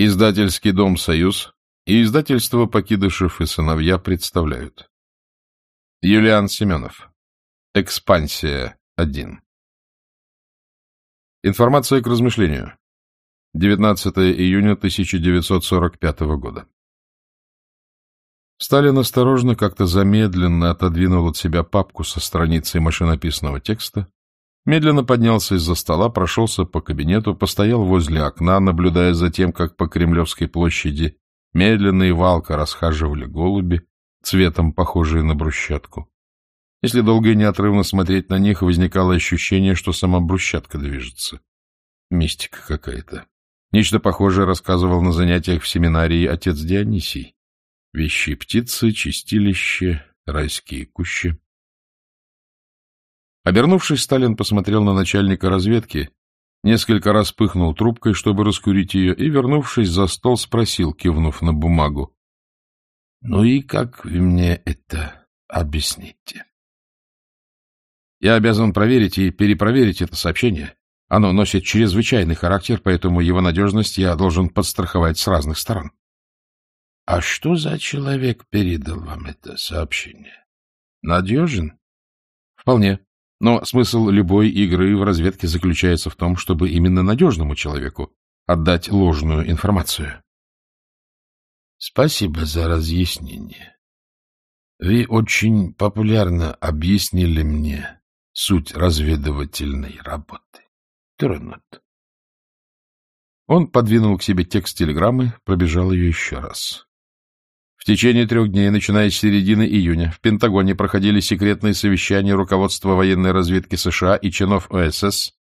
Издательский дом «Союз» и издательство «Покидышев и сыновья» представляют. Юлиан Семенов. Экспансия 1. Информация к размышлению. 19 июня 1945 года. Сталин осторожно, как-то замедленно отодвинул от себя папку со страницей машинописного текста Медленно поднялся из-за стола, прошелся по кабинету, постоял возле окна, наблюдая за тем, как по Кремлевской площади медленно и валко расхаживали голуби, цветом похожие на брусчатку. Если долго и неотрывно смотреть на них, возникало ощущение, что сама брусчатка движется. Мистика какая-то. Нечто похожее рассказывал на занятиях в семинарии отец Дионисий. Вещи птицы, чистилище, райские кущи. Обернувшись, Сталин посмотрел на начальника разведки, несколько раз пыхнул трубкой, чтобы раскурить ее, и, вернувшись за стол, спросил, кивнув на бумагу. — Ну и как вы мне это объясните? — Я обязан проверить и перепроверить это сообщение. Оно носит чрезвычайный характер, поэтому его надежность я должен подстраховать с разных сторон. — А что за человек передал вам это сообщение? Надежен? — Вполне. Но смысл любой игры в разведке заключается в том, чтобы именно надежному человеку отдать ложную информацию. Спасибо за разъяснение. Вы очень популярно объяснили мне суть разведывательной работы. Тронут. Он подвинул к себе текст телеграммы, пробежал ее еще раз. Течение трех дней, начиная с середины июня, в Пентагоне проходили секретные совещания руководства военной разведки США и чинов ОСС,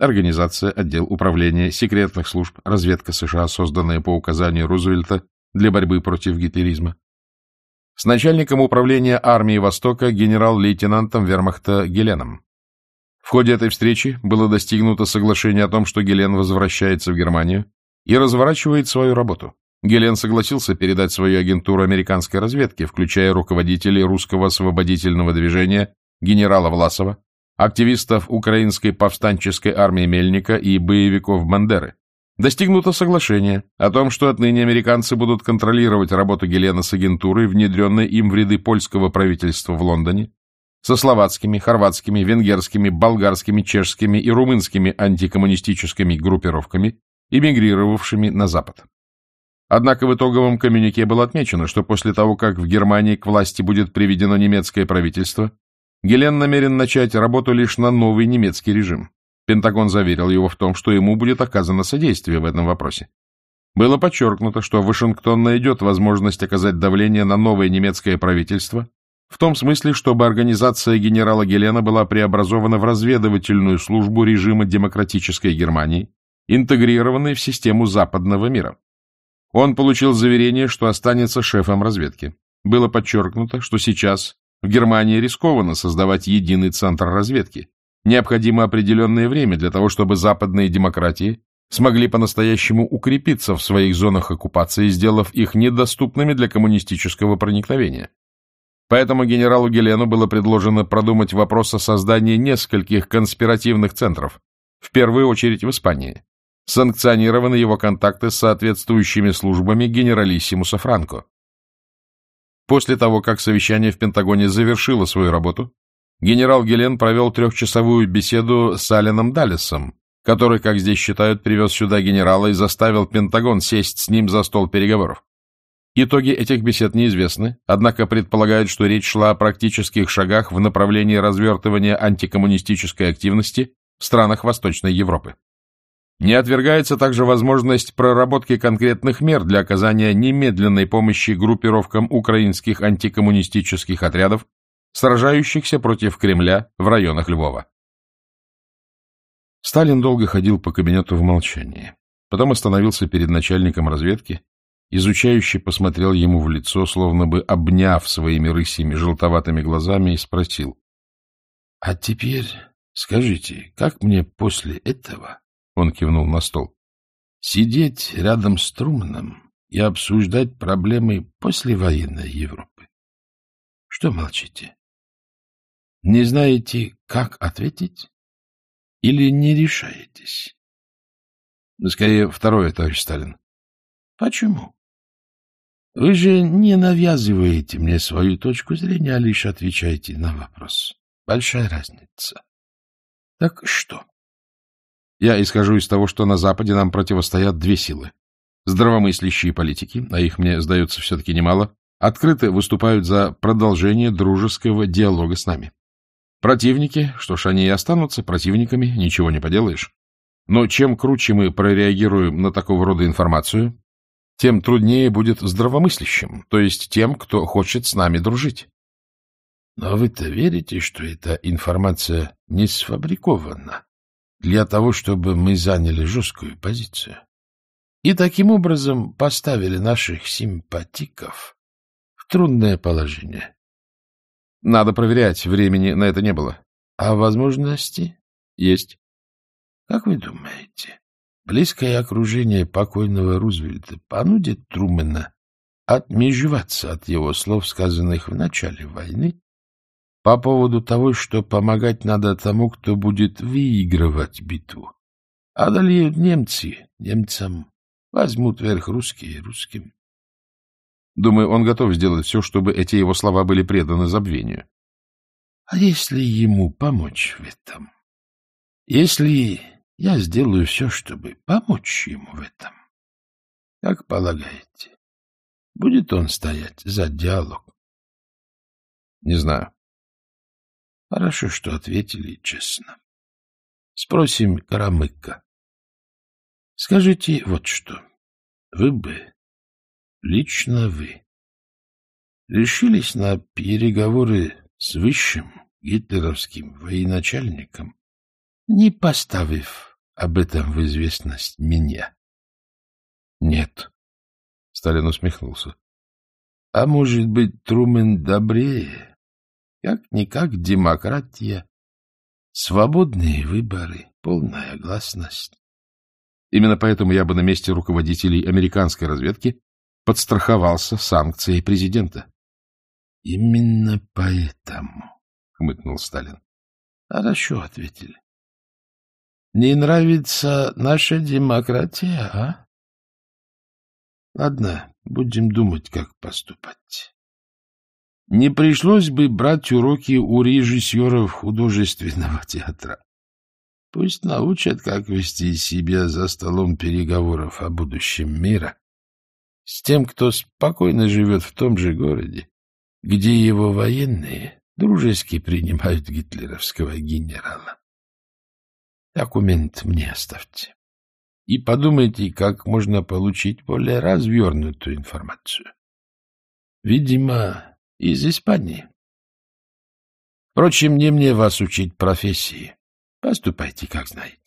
организация, отдел управления секретных служб, разведка США, созданная по указанию Рузвельта для борьбы против гитлеризма, с начальником управления армии Востока генерал-лейтенантом вермахта Геленом. В ходе этой встречи было достигнуто соглашение о том, что Гелен возвращается в Германию и разворачивает свою работу. Гелен согласился передать свою агентуру американской разведки, включая руководителей русского освободительного движения генерала Власова, активистов украинской повстанческой армии Мельника и боевиков Бандеры. Достигнуто соглашение о том, что отныне американцы будут контролировать работу Гелена с агентурой, внедренной им в ряды польского правительства в Лондоне, со словацкими, хорватскими, венгерскими, болгарскими, чешскими и румынскими антикоммунистическими группировками, эмигрировавшими на Запад. Однако в итоговом коммюнике было отмечено, что после того, как в Германии к власти будет приведено немецкое правительство, Гелен намерен начать работу лишь на новый немецкий режим. Пентагон заверил его в том, что ему будет оказано содействие в этом вопросе. Было подчеркнуто, что Вашингтон найдет возможность оказать давление на новое немецкое правительство, в том смысле, чтобы организация генерала Гелена была преобразована в разведывательную службу режима демократической Германии, интегрированной в систему западного мира. Он получил заверение, что останется шефом разведки. Было подчеркнуто, что сейчас в Германии рискованно создавать единый центр разведки. Необходимо определенное время для того, чтобы западные демократии смогли по-настоящему укрепиться в своих зонах оккупации, сделав их недоступными для коммунистического проникновения. Поэтому генералу Гелену было предложено продумать вопрос о создании нескольких конспиративных центров, в первую очередь в Испании, санкционированы его контакты с соответствующими службами генералиссимуса Франко. После того, как совещание в Пентагоне завершило свою работу, генерал Гелен провел трехчасовую беседу с Аленом Даллесом, который, как здесь считают, привез сюда генерала и заставил Пентагон сесть с ним за стол переговоров. Итоги этих бесед неизвестны, однако предполагают, что речь шла о практических шагах в направлении развертывания антикоммунистической активности в странах Восточной Европы. Не отвергается также возможность проработки конкретных мер для оказания немедленной помощи группировкам украинских антикоммунистических отрядов, сражающихся против Кремля в районах Львова. Сталин долго ходил по кабинету в молчании. Потом остановился перед начальником разведки, изучающий посмотрел ему в лицо, словно бы обняв своими рысьими желтоватыми глазами, и спросил. — А теперь скажите, как мне после этого он кивнул на стол. Сидеть рядом с Труманом и обсуждать проблемы послевоенной Европы. Что молчите? Не знаете, как ответить? Или не решаетесь? Скорее, второе, товарищ Сталин. Почему? Вы же не навязываете мне свою точку зрения, а лишь отвечаете на вопрос. Большая разница. Так что? Я исхожу из того, что на Западе нам противостоят две силы. Здравомыслящие политики, а их, мне сдается, все-таки немало, открыто выступают за продолжение дружеского диалога с нами. Противники, что ж, они и останутся противниками, ничего не поделаешь. Но чем круче мы прореагируем на такого рода информацию, тем труднее будет здравомыслящим, то есть тем, кто хочет с нами дружить. Но вы-то верите, что эта информация не сфабрикована для того, чтобы мы заняли жесткую позицию? И таким образом поставили наших симпатиков в трудное положение. Надо проверять, времени на это не было. А возможности? Есть. Как вы думаете, близкое окружение покойного Рузвельта понудит Трумэна отмежеваться от его слов, сказанных в начале войны, по поводу того, что помогать надо тому, кто будет выигрывать битву. Одолеют немцы немцам, возьмут верх русские русским. Думаю, он готов сделать все, чтобы эти его слова были преданы забвению. А если ему помочь в этом? Если я сделаю все, чтобы помочь ему в этом, как полагаете, будет он стоять за диалог? Не знаю. Хорошо, что ответили честно. Спросим Карамыка. Скажите вот что. Вы бы лично вы, решились на переговоры с высшим гитлеровским военачальником, не поставив об этом в известность меня? Нет. Сталин усмехнулся. А может быть, Трумен добрее? Как-никак демократия, свободные выборы, полная гласность. Именно поэтому я бы на месте руководителей американской разведки подстраховался санкцией президента. — Именно поэтому, — хмыкнул Сталин. — Хорошо ответили. — Не нравится наша демократия, а? Ладно, будем думать, как поступать. Не пришлось бы брать уроки у режиссеров художественного театра. Пусть научат, как вести себя за столом переговоров о будущем мира с тем, кто спокойно живет в том же городе, где его военные дружески принимают гитлеровского генерала. Документ мне оставьте. И подумайте, как можно получить более развернутую информацию. Видимо, из Испании. Впрочем, не мне вас учить профессии. Поступайте, как знаете.